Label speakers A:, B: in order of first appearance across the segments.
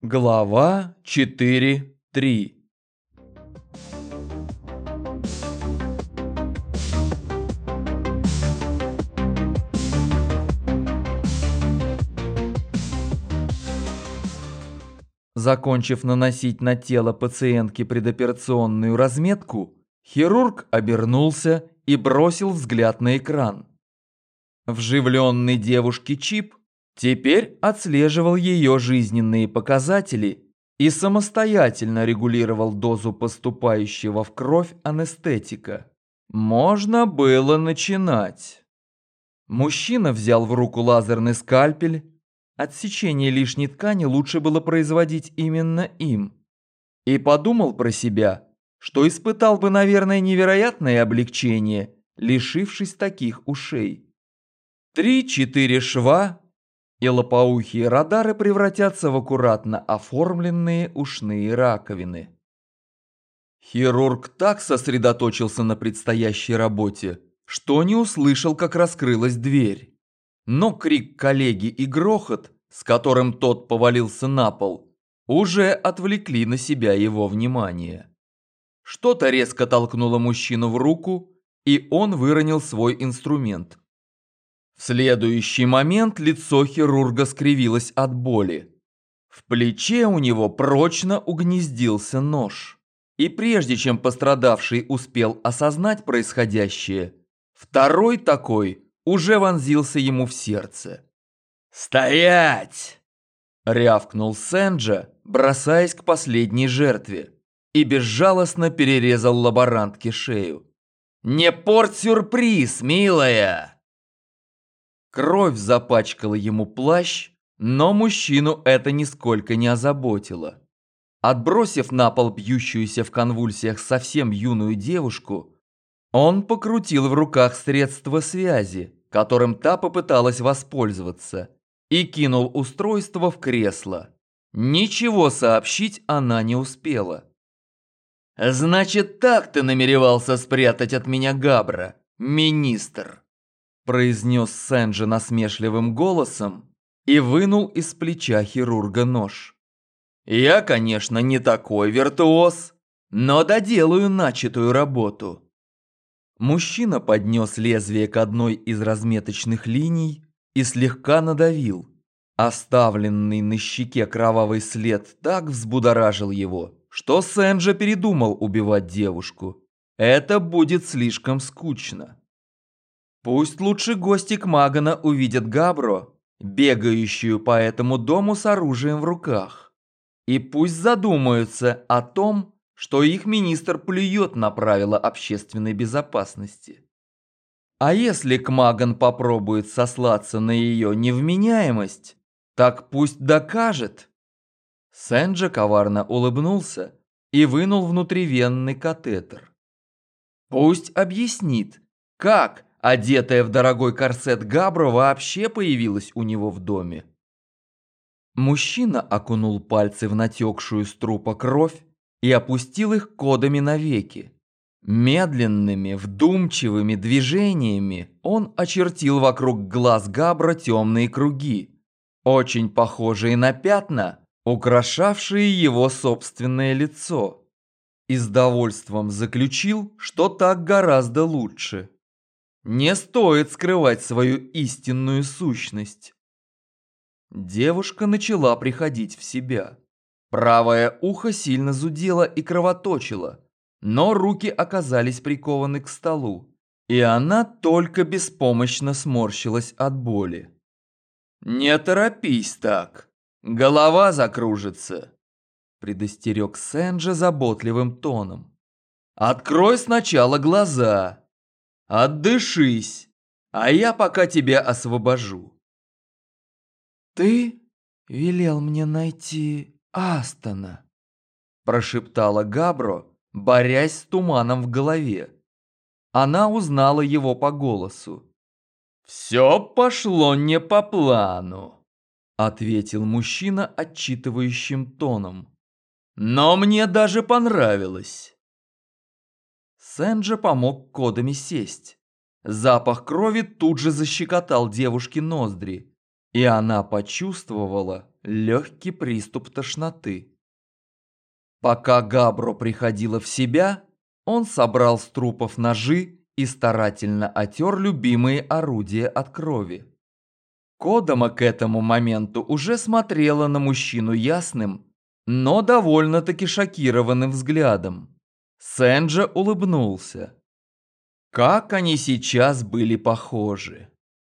A: Глава 4.3 Закончив наносить на тело пациентки предоперационную разметку, хирург обернулся и бросил взгляд на экран. Вживленный девушке чип теперь отслеживал ее жизненные показатели и самостоятельно регулировал дозу поступающего в кровь анестетика. Можно было начинать. Мужчина взял в руку лазерный скальпель. Отсечение лишней ткани лучше было производить именно им. И подумал про себя, что испытал бы, наверное, невероятное облегчение, лишившись таких ушей. Три-четыре шва и лопоухие радары превратятся в аккуратно оформленные ушные раковины. Хирург так сосредоточился на предстоящей работе, что не услышал, как раскрылась дверь. Но крик коллеги и грохот, с которым тот повалился на пол, уже отвлекли на себя его внимание. Что-то резко толкнуло мужчину в руку, и он выронил свой инструмент. В следующий момент лицо хирурга скривилось от боли. В плече у него прочно угнездился нож. И прежде чем пострадавший успел осознать происходящее, второй такой уже вонзился ему в сердце. «Стоять!» – рявкнул Сенджа, бросаясь к последней жертве, и безжалостно перерезал лаборантке шею. «Не порть сюрприз, милая!» Кровь запачкала ему плащ, но мужчину это нисколько не озаботило. Отбросив на пол бьющуюся в конвульсиях совсем юную девушку, он покрутил в руках средство связи, которым та попыталась воспользоваться, и кинул устройство в кресло. Ничего сообщить она не успела. «Значит, так ты намеревался спрятать от меня Габра, министр?» Произнес Сэнджи насмешливым голосом и вынул из плеча хирурга нож. «Я, конечно, не такой виртуоз, но доделаю начатую работу». Мужчина поднес лезвие к одной из разметочных линий и слегка надавил. Оставленный на щеке кровавый след так взбудоражил его, что Сэнджа передумал убивать девушку. Это будет слишком скучно. Пусть лучше гости Кмагана увидят Габро, бегающую по этому дому с оружием в руках. И пусть задумаются о том, что их министр плюет на правила общественной безопасности. А если Кмаган попробует сослаться на ее невменяемость, так пусть докажет. Сэнджа коварно улыбнулся и вынул внутривенный катетер. Пусть объяснит, как Одетая в дорогой корсет Габра вообще появилась у него в доме. Мужчина окунул пальцы в натекшую с трупа кровь и опустил их кодами навеки. Медленными, вдумчивыми движениями он очертил вокруг глаз Габра темные круги, очень похожие на пятна, украшавшие его собственное лицо. И с довольством заключил, что так гораздо лучше. Не стоит скрывать свою истинную сущность. Девушка начала приходить в себя. Правое ухо сильно зудело и кровоточило, но руки оказались прикованы к столу, и она только беспомощно сморщилась от боли. «Не торопись так, голова закружится», – предостерег Сэнджа заботливым тоном. «Открой сначала глаза, Отдышись, а я пока тебя освобожу.
B: Ты велел мне найти Астона, прошептала Габро, борясь с туманом в голове. Она узнала его по голосу.
A: «Все пошло не по плану», — ответил мужчина отчитывающим тоном. «Но мне даже понравилось».
B: Сэнджа помог кодами сесть. Запах крови тут же защекотал девушке ноздри.
A: и она почувствовала легкий приступ тошноты. Пока Габро приходила в себя, он собрал с трупов ножи и старательно отер любимые орудия от крови. Кодома к этому моменту уже смотрела на мужчину ясным, но довольно-таки шокированным взглядом. Сэнджа улыбнулся. Как они сейчас были похожи.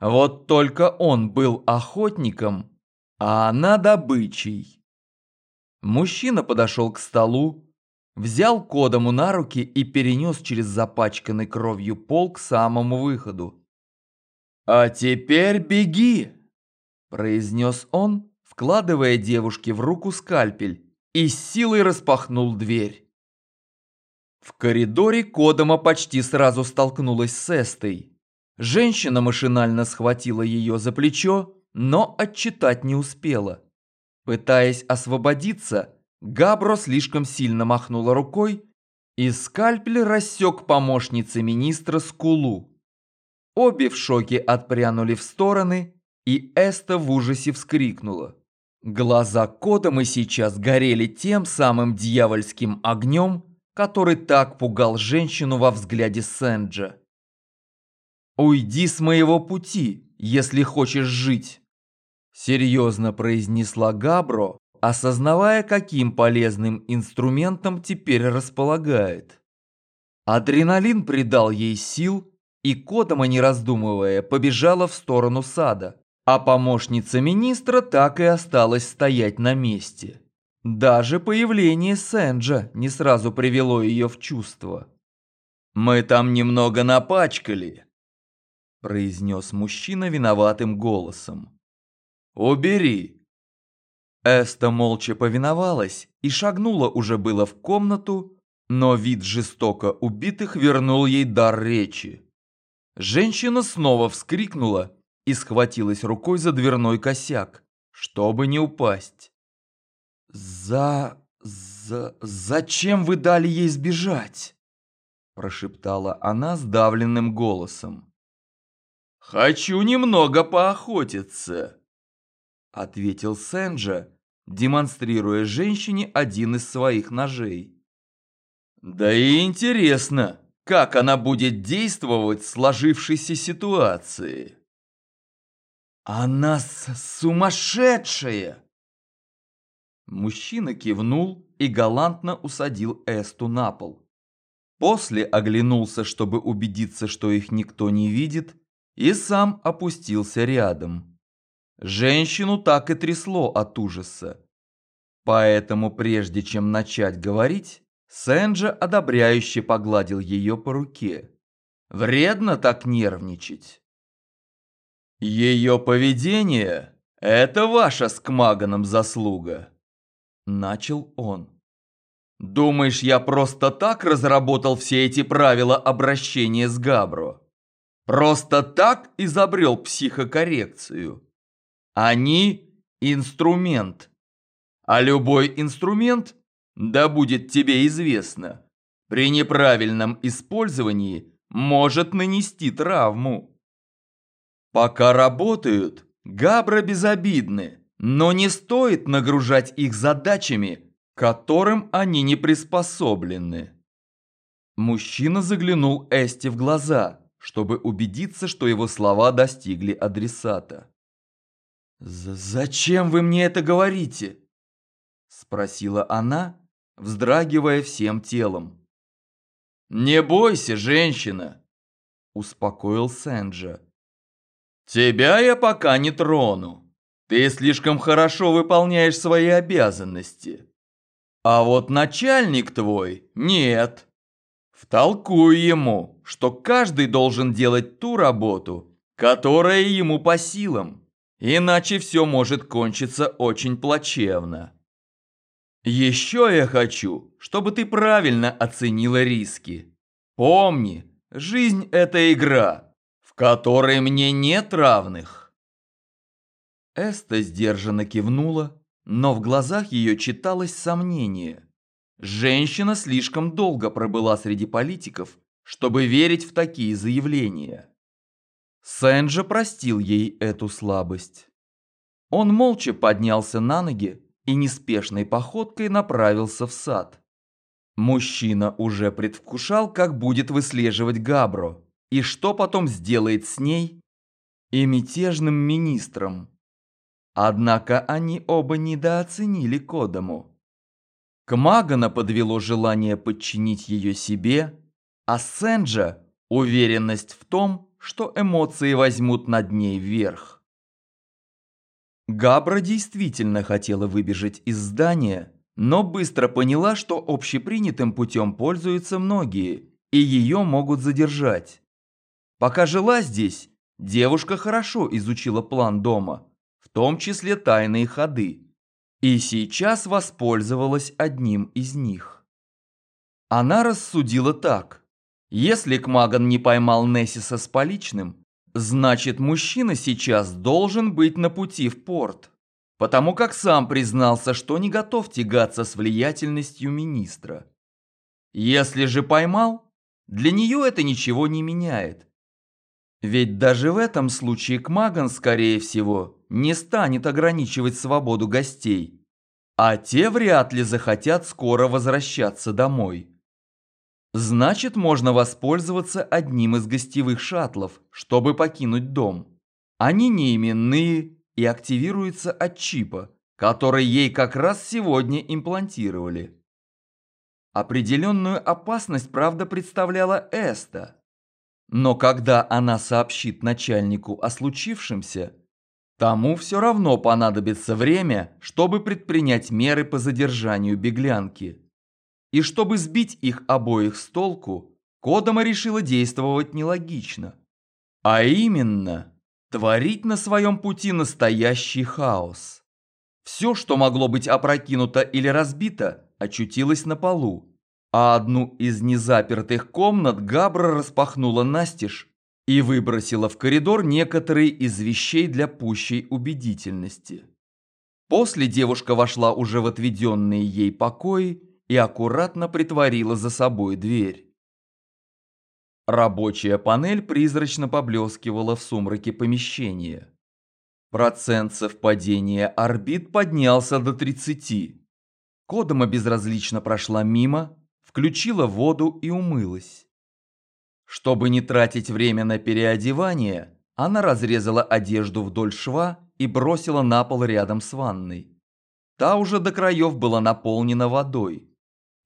A: Вот только он был охотником, а она добычей. Мужчина подошел к столу, взял Кодому на руки и перенес через запачканный кровью пол к самому выходу. «А теперь беги!» – произнес он, вкладывая девушке в руку скальпель и силой распахнул дверь. В коридоре Кодома почти сразу столкнулась с Эстой. Женщина машинально схватила ее за плечо, но отчитать не успела. Пытаясь освободиться, Габро слишком сильно махнула рукой, и скальпель рассек помощнице министра скулу. Обе в шоке отпрянули в стороны, и Эста в ужасе вскрикнула. Глаза Котомы сейчас горели тем самым дьявольским огнем, который так пугал женщину во взгляде Сэнджа. «Уйди с моего пути, если хочешь жить», – серьезно произнесла Габро, осознавая, каким полезным инструментом теперь располагает. Адреналин придал ей сил, и Котома, не раздумывая, побежала в сторону сада, а помощница министра так и осталась стоять на месте. Даже появление Сэнджа не сразу привело ее в чувство. «Мы там немного напачкали», – произнес мужчина виноватым голосом. «Убери». Эста молча повиновалась и шагнула уже было в комнату, но вид жестоко убитых вернул ей дар речи. Женщина снова вскрикнула и схватилась рукой за дверной косяк, чтобы не упасть. «За... за... зачем вы дали ей сбежать?» Прошептала она сдавленным голосом. «Хочу немного поохотиться», ответил Сенджа, демонстрируя женщине один из своих ножей. «Да и интересно, как она будет действовать в сложившейся ситуации». «Она сумасшедшая!» Мужчина кивнул и галантно усадил Эсту на пол. После оглянулся, чтобы убедиться, что их никто не видит, и сам опустился рядом. Женщину так и трясло от ужаса. Поэтому прежде чем начать говорить, Сэнджа одобряюще погладил ее по руке. Вредно так нервничать. Ее поведение – это ваша с Кмаганом заслуга. Начал он. Думаешь, я просто так разработал все эти правила обращения с Габро? Просто так изобрел психокоррекцию? Они – инструмент. А любой инструмент, да будет тебе известно, при неправильном использовании может нанести травму. Пока работают, Габро безобидны. Но не стоит нагружать их задачами, которым они не приспособлены. Мужчина заглянул Эсти в глаза, чтобы убедиться, что его слова достигли адресата. «Зачем вы мне это говорите?» Спросила она, вздрагивая всем телом. «Не бойся, женщина!» Успокоил Сэнджа. «Тебя я пока не трону. Ты слишком хорошо выполняешь свои обязанности. А вот начальник твой нет. Втолкуй ему, что каждый должен делать ту работу, которая ему по силам, иначе все может кончиться очень плачевно. Еще я хочу, чтобы ты правильно оценила риски. Помни, жизнь – это игра, в которой мне нет равных. Эста сдержанно кивнула, но в глазах ее читалось сомнение. Женщина слишком долго пробыла среди политиков, чтобы верить в такие заявления. Сэнджа простил ей эту слабость. Он молча поднялся на ноги и неспешной походкой направился в сад. Мужчина уже предвкушал, как будет выслеживать Габро, и что потом сделает с ней и мятежным министром. Однако они оба недооценили Кодому. Кмагана подвело желание подчинить ее себе, а Сенджа – уверенность в том, что эмоции возьмут над ней верх. Габра действительно хотела выбежать из здания, но быстро поняла, что общепринятым путем пользуются многие, и ее могут задержать. Пока жила здесь, девушка хорошо изучила план дома, том числе тайные ходы, и сейчас воспользовалась одним из них. Она рассудила так. Если Кмаган не поймал Нессиса с поличным, значит мужчина сейчас должен быть на пути в порт, потому как сам признался, что не готов тягаться с влиятельностью министра. Если же поймал, для нее это ничего не меняет. Ведь даже в этом случае Кмаган, скорее всего, не станет ограничивать свободу гостей, а те вряд ли захотят скоро возвращаться домой. Значит, можно воспользоваться одним из гостевых шаттлов, чтобы покинуть дом. Они неименные и активируются от чипа, который ей как раз сегодня имплантировали. Определенную опасность, правда, представляла Эста. Но когда она сообщит начальнику о случившемся, тому все равно понадобится время, чтобы предпринять меры по задержанию беглянки. И чтобы сбить их обоих с толку, Кодома решила действовать нелогично. А именно, творить на своем пути настоящий хаос. Все, что могло быть опрокинуто или разбито, очутилось на полу. А одну из незапертых комнат Габра распахнула настежь и выбросила в коридор некоторые из вещей для пущей убедительности. После девушка вошла уже в отведенные ей покои и аккуратно притворила за собой дверь. Рабочая панель призрачно поблескивала в сумраке помещения. Процент совпадения орбит поднялся до 30. Кодома безразлично прошла мимо, включила воду и умылась. Чтобы не тратить время на переодевание, она разрезала одежду вдоль шва и бросила на пол рядом с ванной. Та уже до краев была наполнена водой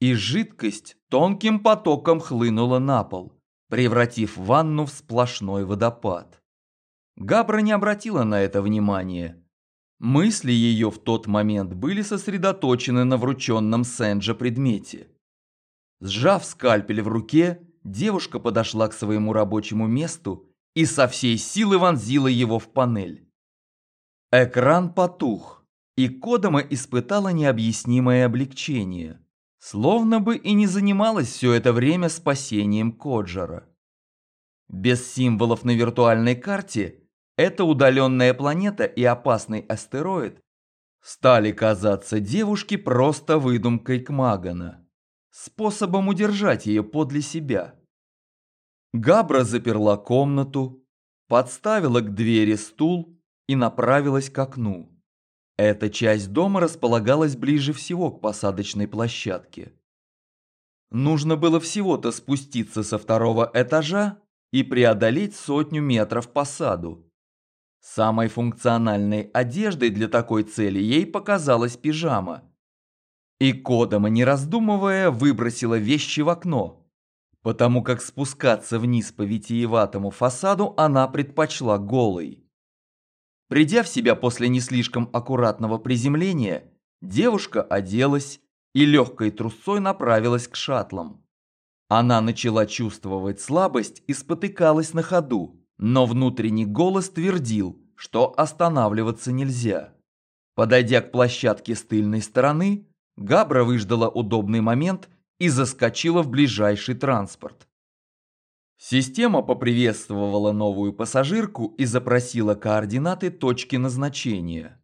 A: и жидкость тонким потоком хлынула на пол, превратив ванну в сплошной водопад. Габра не обратила на это внимания. Мысли ее в тот момент были сосредоточены на врученном Сенджа предмете. Сжав скальпель в руке, девушка подошла к своему рабочему месту и со всей силы вонзила его в панель. Экран потух, и Кодома испытала необъяснимое облегчение. Словно бы и не занималась все это время спасением Коджера. Без символов на виртуальной карте эта удаленная планета и опасный астероид стали казаться девушке просто выдумкой Кмагана, способом удержать ее подле себя. Габра заперла комнату, подставила к двери стул и направилась к окну. Эта часть дома располагалась ближе всего к посадочной площадке. Нужно было всего-то спуститься со второго этажа и преодолеть сотню метров по саду. Самой функциональной одеждой для такой цели ей показалась пижама. И Кодома, не раздумывая, выбросила вещи в окно, потому как спускаться вниз по витиеватому фасаду она предпочла голой. Придя в себя после не слишком аккуратного приземления, девушка оделась и легкой трусцой направилась к шаттлам. Она начала чувствовать слабость и спотыкалась на ходу, но внутренний голос твердил, что останавливаться нельзя. Подойдя к площадке с тыльной стороны, Габра выждала удобный момент и заскочила в ближайший транспорт. Система поприветствовала новую пассажирку и запросила координаты точки назначения.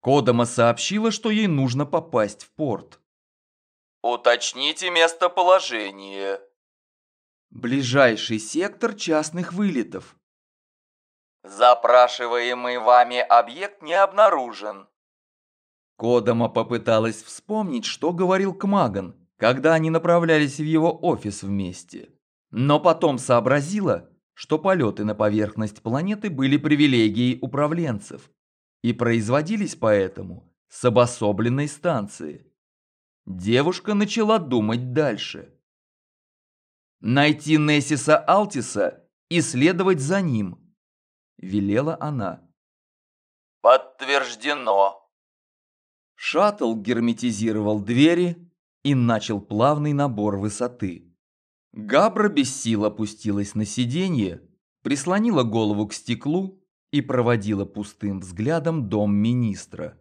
A: Кодома сообщила, что ей нужно попасть в порт.
B: «Уточните местоположение».
A: Ближайший сектор частных вылетов.
B: Запрашиваемый вами объект не обнаружен.
A: Кодома попыталась вспомнить, что говорил Кмаган, когда они направлялись в его офис вместе. Но потом сообразила, что полеты на поверхность планеты были привилегией управленцев и производились поэтому с обособленной станции. Девушка начала думать дальше. «Найти Нессиса Алтиса и следовать за ним», – велела она.
B: «Подтверждено».
A: Шаттл герметизировал двери и начал плавный набор высоты. Габра без сил опустилась на сиденье, прислонила голову к стеклу и проводила пустым взглядом дом министра.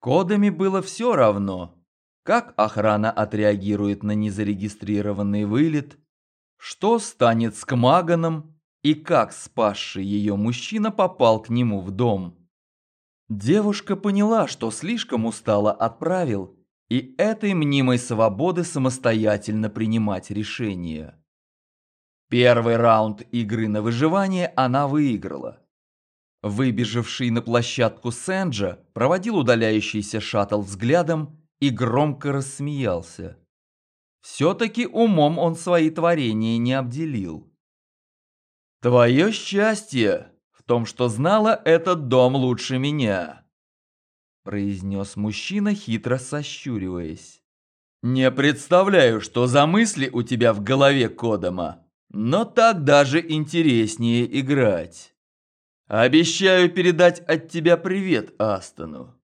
A: Кодами было все равно, как охрана отреагирует на незарегистрированный вылет, что станет с Кмаганом и как спасший ее мужчина попал к нему в дом. Девушка поняла, что слишком устала от правил и этой мнимой свободы самостоятельно принимать решения. Первый раунд игры на выживание она выиграла. Выбежавший на площадку Сэнджа проводил удаляющийся шаттл взглядом и громко рассмеялся. Все-таки умом он свои творения не обделил. «Твое счастье том, что знала этот дом лучше меня», произнес мужчина, хитро сощуриваясь. «Не представляю, что за мысли у тебя в голове, Кодома, но так даже интереснее играть. Обещаю передать от тебя привет Астону.